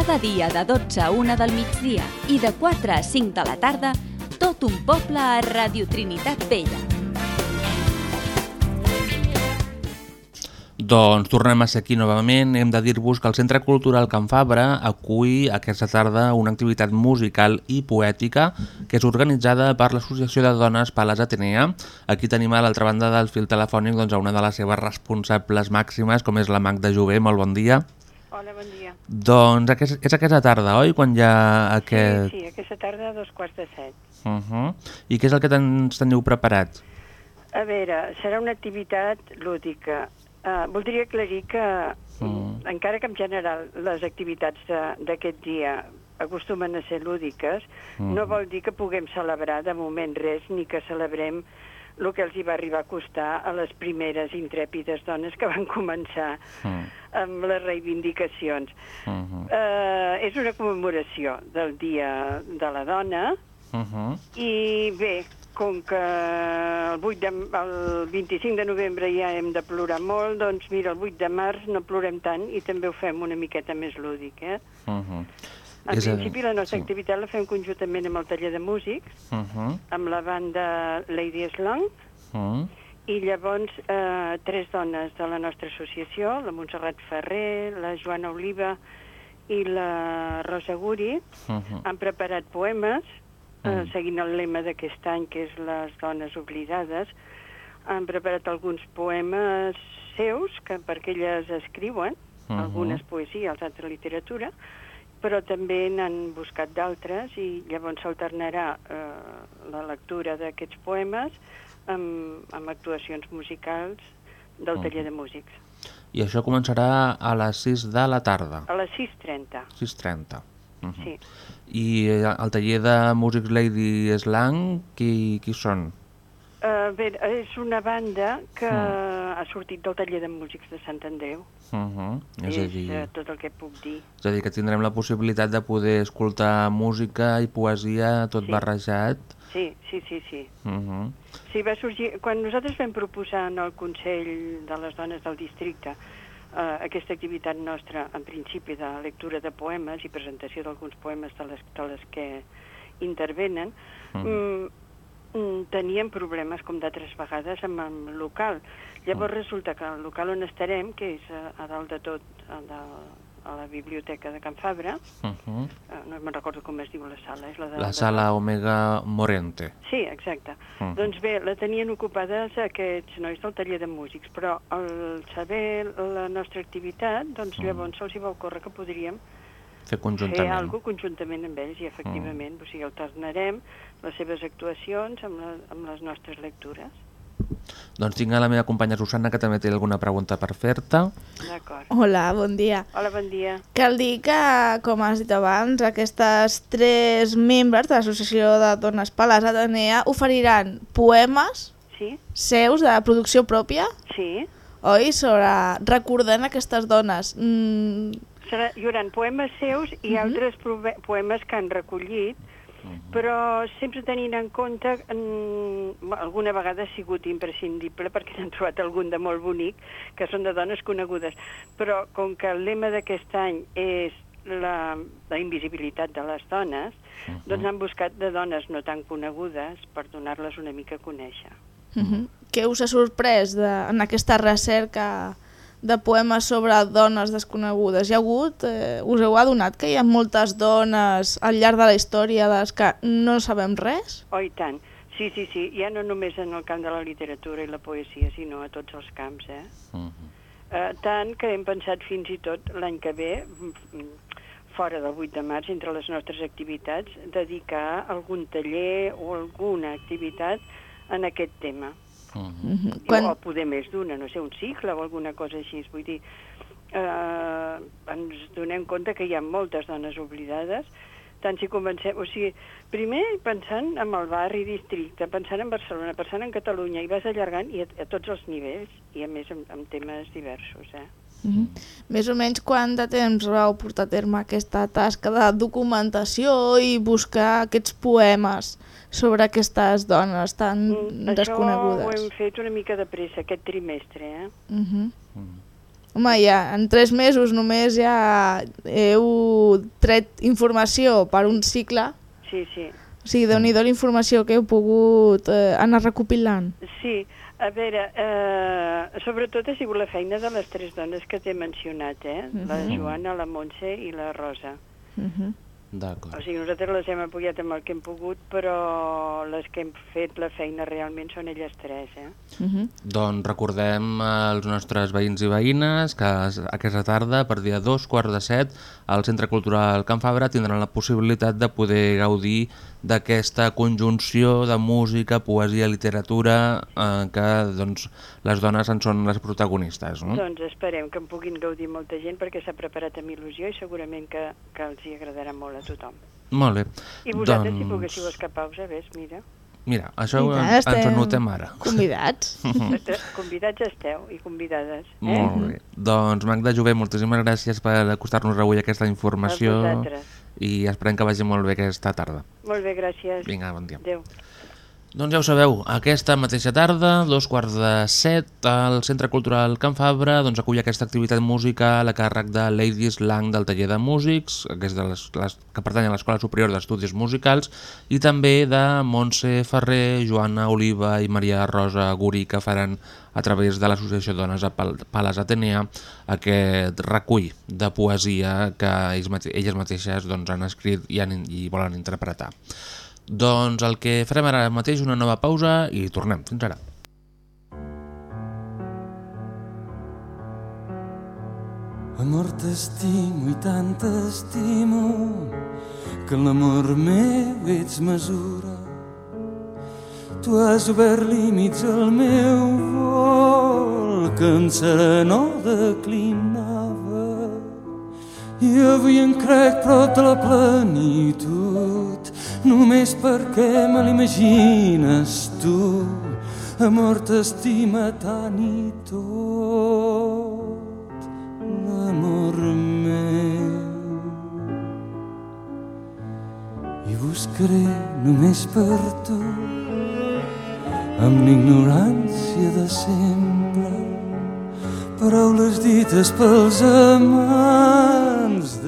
Cada dia de 12 a 1 del migdia i de 4 a 5 de la tarda, tot un poble a Radio Trinitat Vella. Doncs tornem a ser aquí novament. Hem de dir-vos que el Centre Cultural Can Fabra acull aquesta tarda una activitat musical i poètica que és organitzada per l'Associació de Dones Pales Atenea. Aquí tenim a l'altra banda del fil telefònic doncs, a una de les seves responsables màximes, com és la Magda Jové. Molt bon dia. Hola, bon dia. Doncs aquest, és aquesta tarda, oi? Quan hi ha aquest... Sí, sí, aquesta tarda a dos quarts de set. Uh -huh. I què és el que ens teniu preparat? A veure, serà una activitat lúdica. Uh, voldria aclarir que, Mm. encara que en general les activitats d'aquest dia acostumen a ser lúdiques, Mm. no vol dir que puguem celebrar de moment res ni que celebrem el que els hi va arribar a costar a les primeres intrèpides dones que van començar amb les reivindicacions. Uh, és una commemoració del Dia de la Dona Uh -huh. i bé, com que el, 8 de, el 25 de novembre ja hem de plorar molt, doncs mira, el 8 de març no plorem tant i també ho fem una miqueta més lúdic, eh? Uh -huh. En És a- principi la nostra sí. activitat la fem conjuntament amb el taller de músics, Uh -huh. amb la banda Lady Slang, Uh -huh. i llavors eh, tres dones de la nostra associació, la Montserrat Ferrer, la Joana Oliva i la Rosa Guri, Uh -huh. han preparat poemes, eh, Mm. seguint el lema d'aquest any, que és les dones oblidades. Han preparat alguns poemes seus, que perquè elles escriuen, Mhm. algunes poesia, els altres literatura, però també n'han buscat d'altres i llavors s'alternarà eh, la lectura d'aquests poemes amb, amb actuacions musicals del Mhm. taller de músics. I això començarà a les 6 de la tarda, A les 6.30, 6.30. Uh -huh. sí. I el taller de Músics Lady Slang, qui, qui són? Uh, bé, és una banda que Mm. ha sortit del taller de músics de Sant Andreu. Uh -huh. És, a dir, eh, tot el que puc dir. és a dir, que tindrem la possibilitat de poder escoltar música i poesia tot Sí. barrejat. Sí, sí, sí, sí. Uh -huh. Sí, va sorgir... Quan nosaltres vam proposar en el Consell de les Dones del Districte eh, aquesta activitat nostra, en principi, de lectura de poemes i presentació d'alguns poemes de les, de les que intervenen, mm. Mm, teníem problemes, com d'altres vegades, amb el local. Llavors resulta que el local on estarem, que és a, a dalt de tot, a, de, a la biblioteca de Can Fabra, Uh -huh. eh, no me'n recordo com es diu la sala, és la de... La de- sala Omega Morente. Sí, exacte. Mm. Doncs bé, la tenien ocupades aquests nois del taller de músics, però al saber la nostra activitat, doncs Mm. llavors se'ls hi va ocórrer que podríem Fer fer conjuntament. alguna conjuntament amb ells i efectivament, o sigui, alternarem les seves actuacions amb, la, amb les nostres lectures. Doncs tinc a la meva companya Susana, que també té alguna pregunta per fer-te. D'acord. Hola, bon dia. Hola, bon dia. Cal dir que, com has dit abans, aquestes tres membres de l'Associació de Dones Pales Atenea oferiran poemes Sí? seus de producció pròpia, Sí. oi? Sobre recordant aquestes dones. Mm, Serà, hi haurà poemes seus i Mhm. altres prove- poemes que han recollit, però sempre tenint en compte, mm, alguna vegada ha sigut imprescindible perquè n'han trobat algun de molt bonic, que són de dones conegudes. Però com que el lema d'aquest any és la, la invisibilitat de les dones, doncs han buscat de dones no tan conegudes per donar-les una mica a conèixer. mhm. Què us ha sorprès de, en aquesta recerca de poemes sobre dones desconegudes? Hi ha hagut, eh, us heu adonat que hi ha moltes dones al llarg de la història de les que no sabem res? Oh, i tant. Sí, sí, sí, ja no només en el camp de la literatura i la poesia, sinó a tots els camps, eh? Eh, tant que hem pensat fins i tot l'any que ve, fora del 8 de març, entre les nostres activitats, dedicar algun taller o alguna activitat en aquest tema. Mhm. Quan... O poder més d'una, no sé, un cicle o alguna cosa així. Vull dir, eh, ens donem compte que hi ha moltes dones oblidades, tant si comencem... O sigui, primer pensant en el barri, districte, pensant en Barcelona, pensant en Catalunya, i vas allargant i a, a tots els nivells, i a més amb, amb temes diversos, eh? Mhm. Més o menys quant de temps vau portar a terme aquesta tasca de documentació i buscar aquests poemes sobre aquestes dones tan Això ho desconegudes? hem fet una mica de pressa, aquest trimestre, eh? Mhm. Home, ja en tres mesos només ja heu tret informació per un cicle, Sí, sí. o sigui, déu nhi la informació que heu pogut eh, anar recopilant. Sí, a veure, eh, sobretot ha sigut la feina de les tres dones que t'he mencionat, eh? La Mhm. Joana, la Montse i la Rosa. Mhm. D'acord. O sigui, nosaltres les hem apoyat amb el que hem pogut, però les que hem fet la feina realment són elles tres, eh? Mhm. Doncs recordem als nostres veïns i veïnes que es- aquesta tarda, per dia dos quarts de set, al Centre Cultural Can Fabra tindran la possibilitat de poder gaudir d'aquesta conjunció de música, poesia i literatura eh, que doncs, les dones en són les protagonistes. No? Doncs esperem que en puguin gaudir molta gent perquè s'ha preparat amb il·lusió i segurament que, que els hi agradarà molt a tothom. Molt bé. I vosaltres, si doncs, poguéssiu escapar-vos, a veure, mira. Mira, això I tant, ens, ho notem ara. Convidats. Convidats esteu i convidades. Eh? Molt bé. Doncs Magda Jové, moltíssimes gràcies per acostar-nos avui aquesta informació A vosaltres. I esperem que vagi molt bé aquesta tarda. Molt bé, gràcies. Vinga, bon dia. Adéu. Doncs ja ho sabeu, aquesta mateixa tarda, dos quarts de set, al Centre Cultural Can Fabra doncs, acull aquesta activitat musical a càrrec de Ladies Lang del taller de músics, que, és de les, les, que pertany a l'Escola Superior d'Estudis Musicals, i també de Montse Ferrer, Joana Oliva i Maria Rosa Guri, que faran a través de l'Associació Dones a Pal- Pales Atenea aquest recull de poesia que ells elles mateixes doncs, han escrit i, han, i volen interpretar. Doncs el que farem ara mateix una nova pausa i tornem. Fins ara. Amor, t'estimo i tant t'estimo que en l'amor meu ets mesura. Tu has obert límits al meu vol que en serenó declinava i avui em crec prop de la plenitud només perquè me l'imagines tu amor t'estima tant i tot l'amor meu. I buscaré només per tu amb l'ignorància de sempre paraules dites pels amants de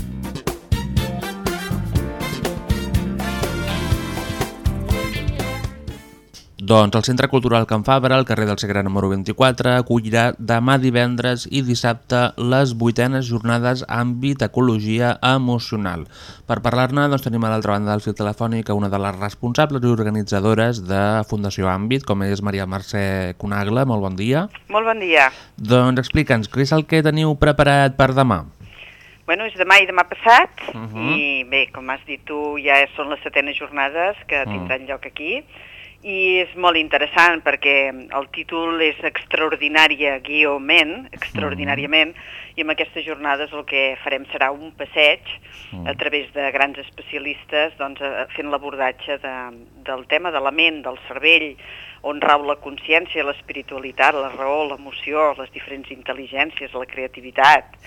Doncs el Centre Cultural Can Fabra, al carrer del Segre número 24, acollirà demà divendres i dissabte les vuitenes jornades àmbit ecologia emocional. Per parlar-ne doncs, tenim a l'altra banda del fil telefònic una de les responsables i organitzadores de Fundació Àmbit, com és Maria Mercè Conagla. Molt bon dia. Molt bon dia. Doncs explica'ns, què és el que teniu preparat per demà? Bueno, és demà i demà passat, Uh -huh. i bé, com has dit tu, ja són les setenes jornades que Mm. tindran lloc aquí, i és molt interessant perquè el títol és extraordinària guió ment, extraordinàriament, i amb aquestes jornades el que farem serà un passeig a través de grans especialistes doncs, eh, fent l'abordatge de, del tema de la ment, del cervell, on rau la consciència, l'espiritualitat, la raó, l'emoció, les diferents intel·ligències, la creativitat,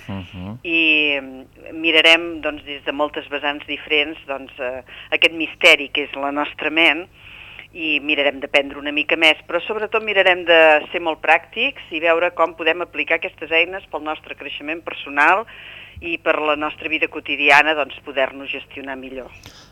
i mm, mirarem doncs, des de moltes vessants diferents doncs, eh, aquest misteri que és la nostra ment i mirarem d'aprendre una mica més, però sobretot mirarem de ser molt pràctics i veure com podem aplicar aquestes eines pel nostre creixement personal i per la nostra vida quotidiana doncs, poder-nos gestionar millor.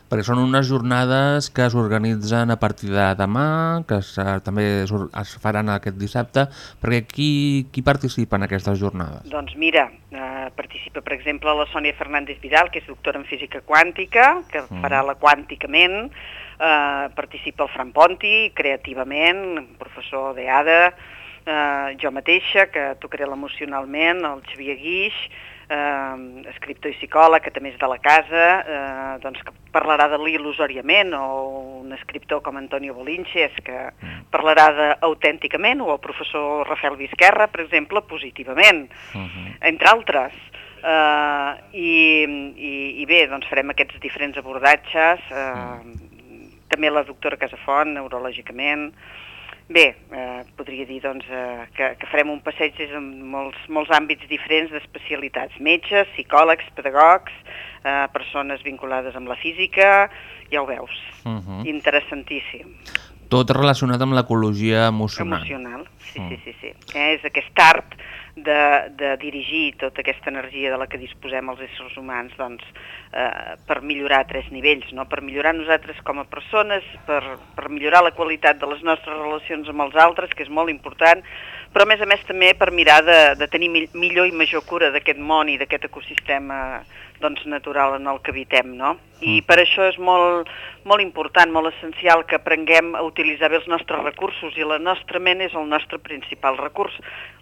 Perquè són unes jornades que s'organitzen a partir de demà, que es, també es, es faran aquest dissabte, perquè qui, qui participa en aquestes jornades? Doncs mira, eh, participa per exemple la Sònia Fernández Vidal, que és doctora en física quàntica, que Mm. farà la quànticament, eh, participa el Fran Ponti, creativament, professor d'EADA, eh, jo mateixa, que tocaré l'emocionalment, el Xavier Guix, eh, escriptor i psicòleg, que també és de la casa, eh, doncs que parlarà de l'il·lusòriament, o un escriptor com Antonio Bolinches, que parlarà d'autènticament, o el professor Rafael Vizquerra, per exemple, positivament, entre altres. Uh, i, i, I bé, doncs farem aquests diferents abordatges, uh, també la doctora Casafont, neurològicament. Bé, eh, podria dir doncs, eh, que, que farem un passeig des de molts, molts àmbits diferents d'especialitats. Metges, psicòlegs, pedagogs, eh, persones vinculades amb la física, ja ho veus. Uh -huh. Interessantíssim. Tot relacionat amb l'ecologia emocional. Emocional, sí, Mm. sí, sí, sí. Eh, és aquest art de, de dirigir tota aquesta energia de la que disposem els éssers humans doncs, eh, per millorar a tres nivells, no? per millorar nosaltres com a persones, per, per millorar la qualitat de les nostres relacions amb els altres, que és molt important, però a més a més també per mirar de, de tenir mi- millor i major cura d'aquest món i d'aquest ecosistema doncs, natural en el que habitem, no? I per això és molt, molt important, molt essencial que aprenguem a utilitzar bé els nostres recursos i la nostra ment és el nostre principal recurs.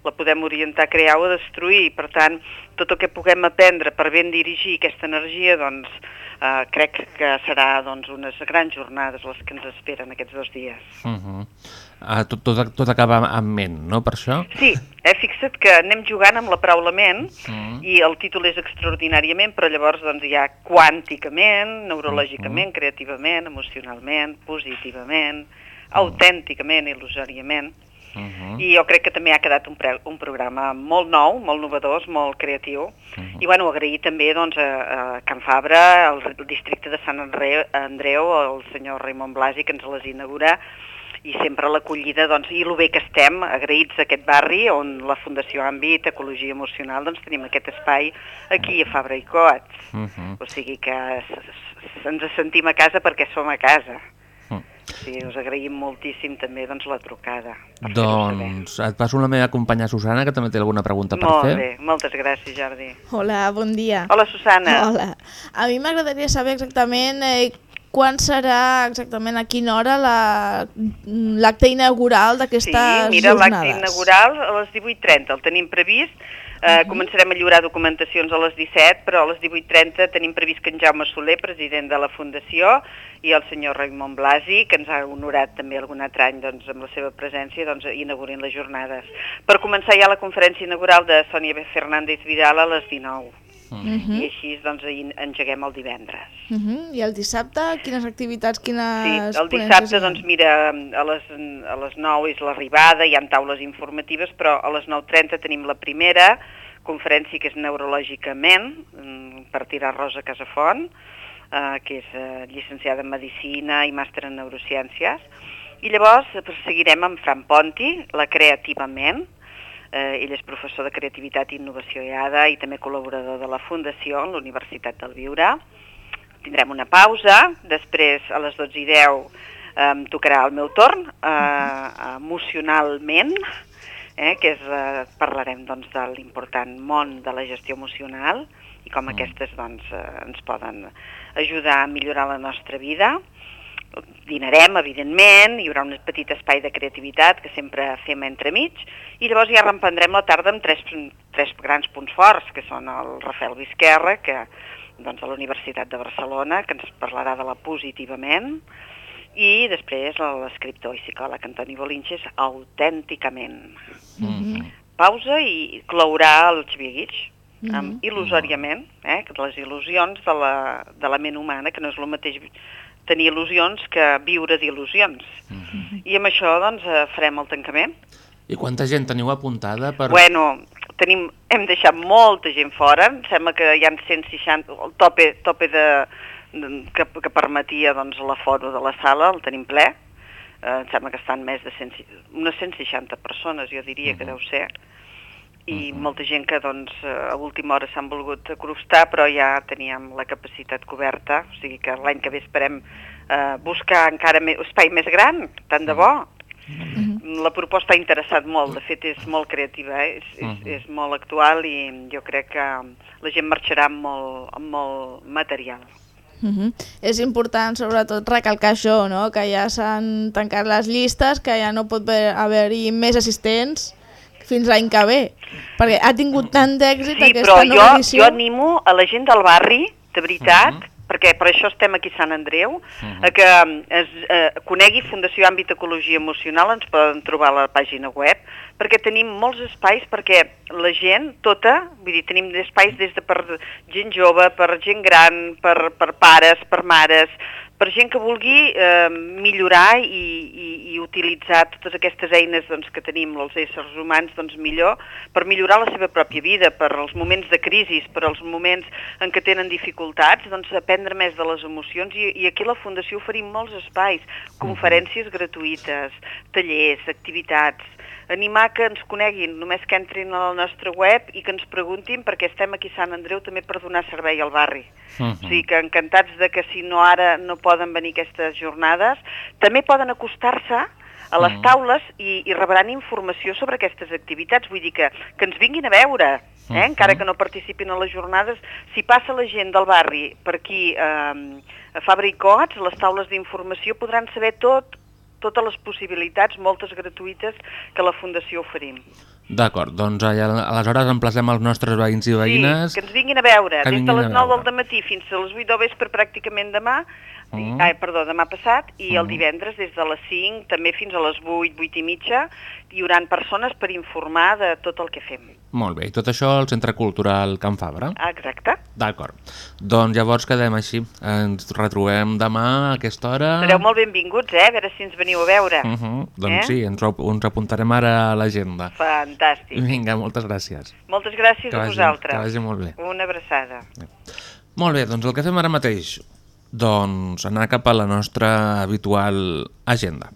La podem orientar a crear o a destruir i, per tant, tot el que puguem aprendre per ben dirigir aquesta energia, doncs, eh, crec que serà doncs, unes grans jornades les que ens esperen aquests dos dies. Uh -huh. uh, tot, tot, tot acaba amb ment, no, per això? Sí, eh, fixa't que anem jugant amb la paraula ment Mm. i el títol és extraordinàriament, però llavors doncs, hi ha quànticament, neurològicament, creativament, emocionalment, positivament, autènticament, il·lusòriament. Uh -huh. I jo crec que també ha quedat un, pre un programa molt nou, molt novedós, molt creatiu. I bueno, agrair també doncs, a, a Can Fabra, al districte de Sant Andreu, Andreu el senyor Raimon Blasi, que ens les inaugura, i sempre l'acollida, doncs, i el bé que estem, agraïts a aquest barri, on la Fundació Àmbit, Ecologia Emocional, doncs tenim aquest espai aquí a Fabra i Coats. Uh -huh. O sigui que ens sentim a casa perquè som a casa. Mm. Sí, us agraïm moltíssim també doncs, la trucada. Doncs et passo la meva companya Susana, que també té alguna pregunta per Molt fer. bé, moltes gràcies, Jordi. Hola, bon dia. Hola, Susana. Hola. A mi m'agradaria saber exactament eh, quan serà exactament a quina hora la- l'acte inaugural Sí, d'aquestes mira, jornades. l'acte inaugural a les 18.30 el tenim previst. Eh, Començarem a lliurar documentacions a les 17, però a les 18.30 tenim previst que en Jaume Soler, president de la Fundació, i el senyor Raimon Blasi, que ens ha honorat també algun altre any doncs, amb la seva presència, doncs, inaugurin les jornades. Per començar ja la conferència inaugural de Sònia. Fernández Vidal a les 19. Mhm. I així doncs, engeguem el divendres. Mhm. I el dissabte, quines activitats, quines Sí, el dissabte, hi doncs mira, a les, a les 9 és l'arribada, hi ha taules informatives, però a les 9.30 tenim la primera conferència que és neurològicament, mm, per tirar Rosa Casafont, eh, que és eh, llicenciada en Medicina i màster en Neurociències. I llavors eh, seguirem amb Fran Ponti, la Creativament, eh, ell és professor de Creativitat i Innovació EADA i també col·laborador de la Fundació en l'Universitat del Viure. Tindrem una pausa, després a les 12 i 10 em tocarà el meu torn, eh, emocionalment, eh, que és, eh, parlarem doncs, de l'important món de la gestió emocional i com mm. aquestes doncs, eh, ens poden ajudar a millorar la nostra vida. Dinarem, evidentment, hi haurà un petit espai de creativitat que sempre fem entremig, i llavors ja reprendrem la tarda amb tres, tres grans punts forts, que són el Rafael Vizquerra, que doncs, a la Universitat de Barcelona, que ens parlarà de la positivament, i després l'escriptor i psicòleg Antoni Bolinxes, autènticament. Mm -hmm. Pausa i clourà el Xavier Guix, Mm-hmm. amb il·lusòriament, eh, que les il·lusions de la, de la ment humana, que no és el mateix tenir il·lusions que viure d'il·lusions. I amb això doncs, eh, farem el tancament. I quanta gent teniu apuntada per... Bueno, tenim, hem deixat molta gent fora, em sembla que hi ha 160, el tope, tope de, de, que, que permetia doncs, l'aforo de la sala, el tenim ple, eh, em sembla que estan més de 100, unes 160 persones, jo diria que deu ser, i molta gent que doncs, eh, a última hora s'han volgut acrostar, però ja teníem la capacitat coberta, o sigui que l'any que ve esperem eh, buscar encara més, espai més gran, tant de bo. La proposta ha interessat molt, de fet és molt creativa, eh? és, és, és molt actual i jo crec que la gent marxarà amb molt, amb molt material. Uh -huh. És important, sobretot, recalcar això, no? que ja s'han tancat les llistes, que ja no pot haver- haver-hi més assistents fins l'any que ve, perquè ha tingut tant d'èxit Sí, aquesta però nova jo, edició. jo animo a la gent del barri, de veritat, perquè per això estem aquí a Sant Andreu, a que mm, es eh, conegui Fundació Àmbit Ecologia Emocional, ens poden trobar a la pàgina web, perquè tenim molts espais perquè la gent tota, vull dir, tenim espais des de per gent jove, per gent gran, per, per pares, per mares, per gent que vulgui eh, millorar i, i, i utilitzar totes aquestes eines doncs, que tenim els éssers humans doncs, millor per millorar la seva pròpia vida, per als moments de crisi, per als moments en què tenen dificultats, doncs aprendre més de les emocions. I, i aquí la Fundació oferim molts espais, conferències gratuïtes, tallers, activitats, animar que ens coneguin, només que entrin a la nostra web i que ens preguntin perquè estem aquí a Sant Andreu també per donar servei al barri. Mhm. O sigui que encantats de que si no ara no poden venir aquestes jornades, també poden acostar-se a les Mhm. taules i, i rebran informació sobre aquestes activitats. Vull dir que, que ens vinguin a veure, eh? Mhm. encara que no participin a les jornades. Si passa la gent del barri per aquí eh, a Fabra i Coats, les taules d'informació podran saber tot, totes les possibilitats, moltes gratuïtes, que la Fundació oferim. D'acord, doncs aleshores emplacem els nostres veïns i veïnes. Sí, que ens vinguin a veure, des de les 9 veure. del matí fins a les 8 del vespre pràcticament demà, Mm. ai, perdó, demà passat, i el Mhm. divendres des de les 5, també fins a les 8, 8 i mitja, hi haurà persones per informar de tot el que fem. Molt bé, i tot això al Centre Cultural Can Fabra. Exacte. D'acord. Doncs llavors quedem així. Ens retrobem demà a aquesta hora. Sereu molt benvinguts, eh? A veure si ens veniu a veure. Uh -huh. Doncs Eh? sí, ens, ens apuntarem ara a l'agenda. Fantàstic. Vinga, moltes gràcies. Moltes gràcies Que a vagi- vosaltres. que vagi molt bé. Una abraçada. Molt bé, doncs el que fem ara mateix, doncs anar cap a la nostra habitual agenda.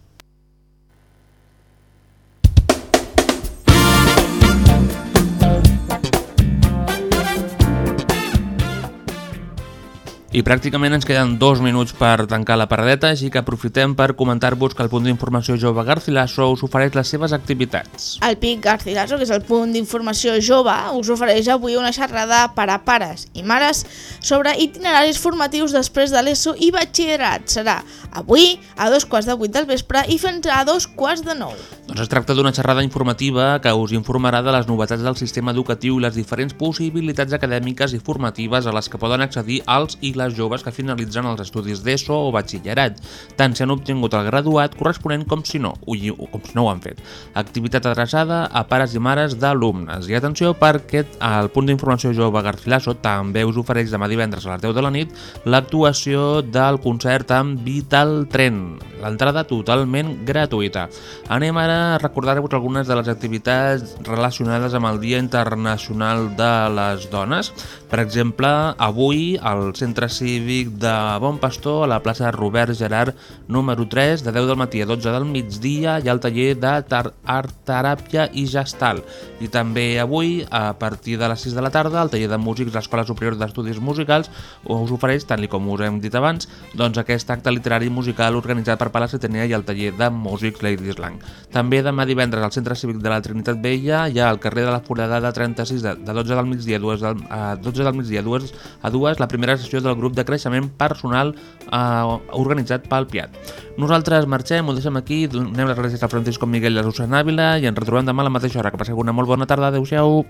I pràcticament ens queden dos minuts per tancar la paradeta, així que aprofitem per comentar-vos que el punt d'informació jove Garcilaso us ofereix les seves activitats. El PIC Garcilaso, que és el punt d'informació jove, us ofereix avui una xerrada per a pares i mares sobre itineraris formatius després de l'ESO i batxillerat. Serà avui a dos quarts de vuit del vespre i fins a dos quarts de nou. Doncs es tracta d'una xerrada informativa que us informarà de les novetats del sistema educatiu i les diferents possibilitats acadèmiques i formatives a les que poden accedir els i les joves que finalitzen els estudis d'ESO o batxillerat, tant si han obtingut el graduat corresponent com si no, o, com si no ho han fet. Activitat adreçada a pares i mares d'alumnes. I atenció perquè al punt d'informació jove Garcilaso també us ofereix demà divendres a les 10 de la nit l'actuació del concert amb Vital Tren. L'entrada totalment gratuïta. Anem ara recordar-vos algunes de les activitats relacionades amb el Dia Internacional de les Dones. Per exemple, avui al Centre Cívic de Bon Pastor, a la plaça Robert Gerard número 3, de 10 del matí a 12 del migdia, hi ha el taller de art teràpia i gestal. I també avui, a partir de les 6 de la tarda, el taller de músics de l'Escola Superior d'Estudis Musicals us ofereix, tant com us hem dit abans, doncs aquest acte literari musical organitzat per Palace Atenea i el taller de músics Lady Slang. També demà divendres al Centre Cívic de la Trinitat Vella hi ha al carrer de la Foradada 36 de, de 12 del migdia a 2 del, a 12 del migdia a 2, a 2 la primera sessió del grup de creixement personal eh, organitzat pel PIAT. Nosaltres marxem, ho deixem aquí, donem les gràcies a Francisco Miguel i a Susana Ávila i ens retrobem demà a la mateixa hora. Que passeu una molt bona tarda, adeu-siau.